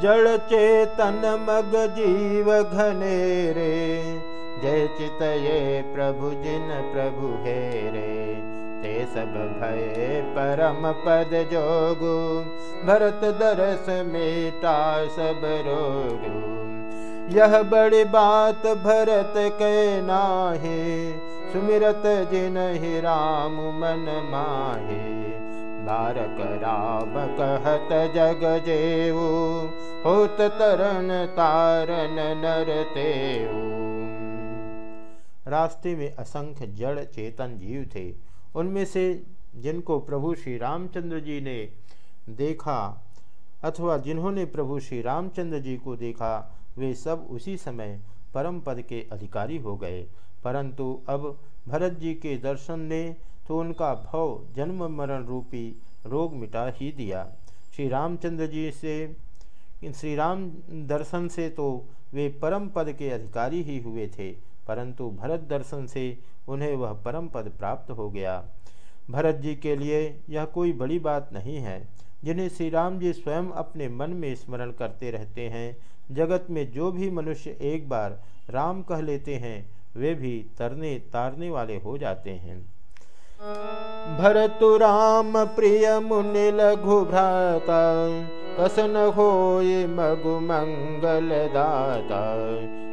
जड़ चेतन मग जीव घनेरे जय चित ये प्रभु जिन प्रभु हेरे ते सब भय परम पद जोगु। भरत दरस मेटा सब रोगु। यह बड़ी बात भरत के नाहे। सुमिरत जिन ही राम मन माहे बारक राम कहत जग जेऊ होत तरन तारन नरते रास्ते में असंख्य जड़ चेतन जीव थे। उनमें से जिनको प्रभु श्री रामचंद्र जी ने देखा अथवा जिन्होंने प्रभु श्री रामचंद्र जी को देखा, वे सब उसी समय परम पद के अधिकारी हो गए। परंतु अब भरत जी के दर्शन ने तो उनका भव जन्म मरण रूपी रोग मिटा ही दिया। श्री रामचंद्र जी से, श्री राम दर्शन से तो वे परम पद के अधिकारी ही हुए थे, परंतु भरत दर्शन से उन्हें वह परम पद प्राप्त हो गया। भरत जी के लिए यह कोई बड़ी बात नहीं है। जिन्हें श्री राम जी स्वयं अपने मन में स्मरण करते रहते हैं, जगत में जो भी मनुष्य एक बार राम कह लेते हैं, वे भी तरने तारने वाले हो जाते हैं। भरतु राम प्रिय मुनि लघु भ्राता कसन हो मगु मंगल दाता।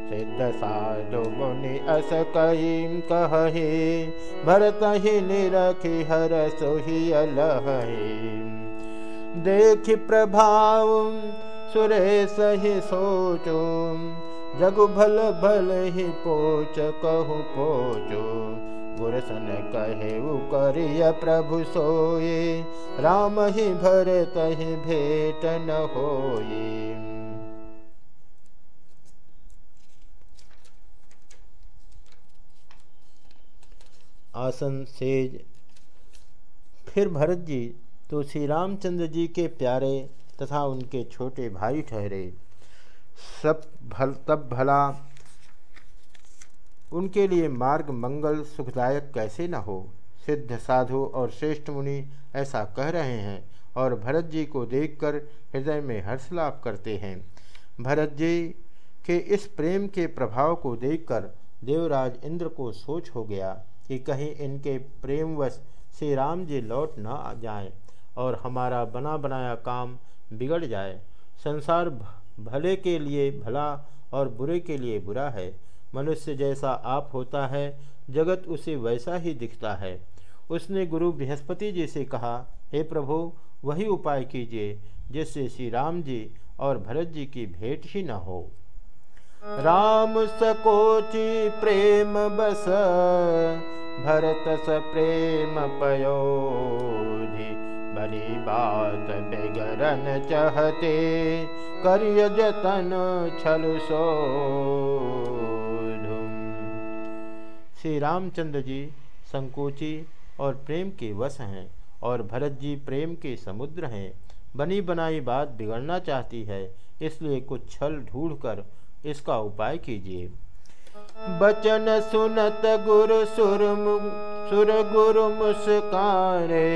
सिद्ध साधु मुनि अस कहीं कहे भरत ही निरखि हर सोही देख प्रभाव सुरेश ही सोचो जगु भल भल ही पोच कहु पोचो गुरसन कहे करिय प्रभु सोए, राम ही भरत ही भेट न होए। आसन सेज, फिर भरत जी तो श्री रामचंद्र जी के प्यारे तथा उनके छोटे भाई ठहरे। सब भल, तब भला उनके लिए मार्ग मंगल सुखदायक कैसे न हो। सिद्ध साधु और श्रेष्ठ मुनि ऐसा कह रहे हैं और भरत जी को देखकर हृदय में हर्ष लाभ करते हैं। भरत जी के इस प्रेम के प्रभाव को देखकर देवराज इंद्र को सोच हो गया कि कहीं इनके प्रेमवश श्री राम जी लौट न आ जाएँ और हमारा बना बनाया काम बिगड़ जाए। संसार भले के लिए भला और बुरे के लिए बुरा है मनुष्य जैसा आप होता है जगत उसे वैसा ही दिखता है। उसने गुरु बृहस्पति जी से कहा हे प्रभु वही उपाय कीजिए जिससे श्री राम जी और भरत जी की भेंट ही न हो। राम सकोचि प्रेम बस भरत स प्रेम पयोधि बड़ी बात बेगरन चाहते करिय जतन छल सो श्री रामचंद्र जी संकोची और प्रेम के वश हैं और भरत जी प्रेम के समुद्र हैं। बनी बनाई बात बिगड़ना चाहती है, इसलिए कुछ छल ढूंढकर इसका उपाय कीजिए। बचन सुनत गुरु सुर सुर गुरु मुस्काने।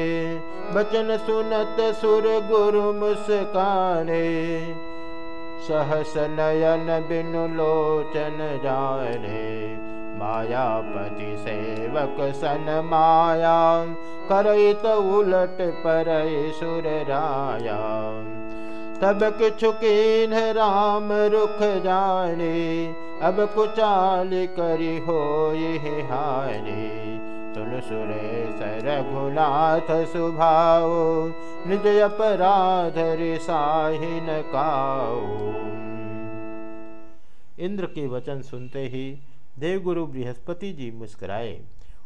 बचन सुनत सुर गुरु मुस्काने। सहस नयन बिनु लोचन जाने। मायापति सेवक सन माया, करत उलट पर सुर राया। तब किन राम रुख जाने, अब कुचाल करी हो ये हारे तुल सुरेश रघुनाथ सुभाओ, निज अपराध साहिन काओ। इंद्र के वचन सुनते ही देवगुरु बृहस्पति जी मुस्कराए।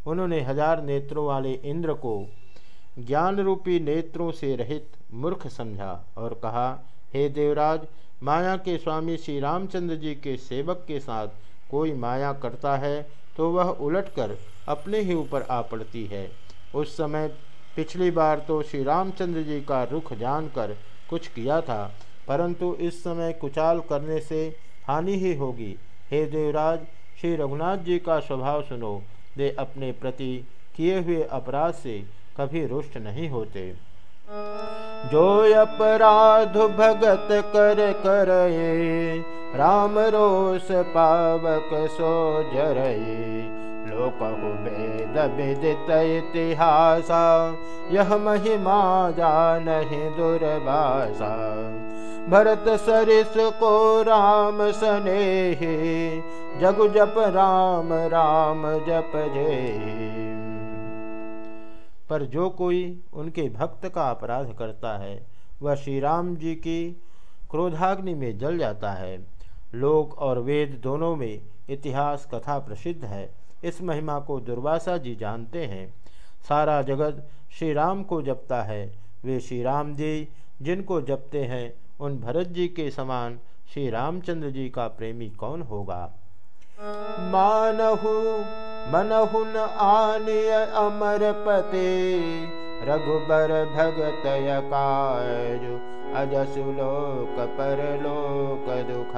उन्होंने हज़ार नेत्रों वाले इंद्र को ज्ञान रूपी नेत्रों से रहित मूर्ख समझा और कहा, हे देवराज, माया के स्वामी श्री रामचंद्र जी के सेवक के साथ कोई माया करता है तो वह उलटकर अपने ही ऊपर आ पड़ती है। उस समय पिछली बार तो श्री रामचंद्र जी का रुख जानकर कुछ किया था, परंतु इस समय कुचाल करने से हानि ही होगी। हे देवराज श्री रघुनाथ जी का स्वभाव सुनो। वे अपने प्रति किए हुए अपराध से कभी रुष्ट नहीं होते। जो अपराध भगत कर करे राम रोष पावक सो जरये। लोक वेद विदित इतिहासा, यह महिमा जानहि दुर्वासा। भरत सरिस को राम सने जग जप राम राम जप जे। पर जो कोई उनके भक्त का अपराध करता है, वह श्री राम जी की क्रोधाग्नि में जल जाता है। लोक और वेद दोनों में इतिहास कथा प्रसिद्ध है। इस महिमा को दुर्वासा जी जानते हैं। सारा जगत श्री राम को जपता है। वे श्री राम जी जिनको जपते हैं उन भरत जी के समान श्री रामचंद्र जी का प्रेमी कौन होगा? मानहु मनहुन आनिय अमर पते रघुबर भगत अजसुलोक परलोक दुख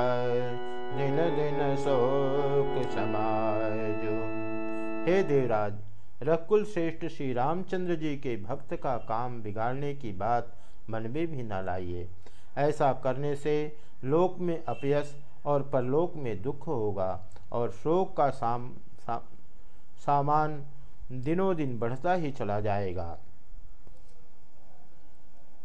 दिन दिन शोक समाज। हे देवराज, रकुल श्रेष्ठ श्री रामचंद्र जी के भक्त का काम बिगाड़ने की बात मन में भी न लाइए। ऐसा करने से लोक में अपयस और परलोक में दुख होगा और शोक का साम, सा, सामान दिनों दिन बढ़ता ही चला जाएगा।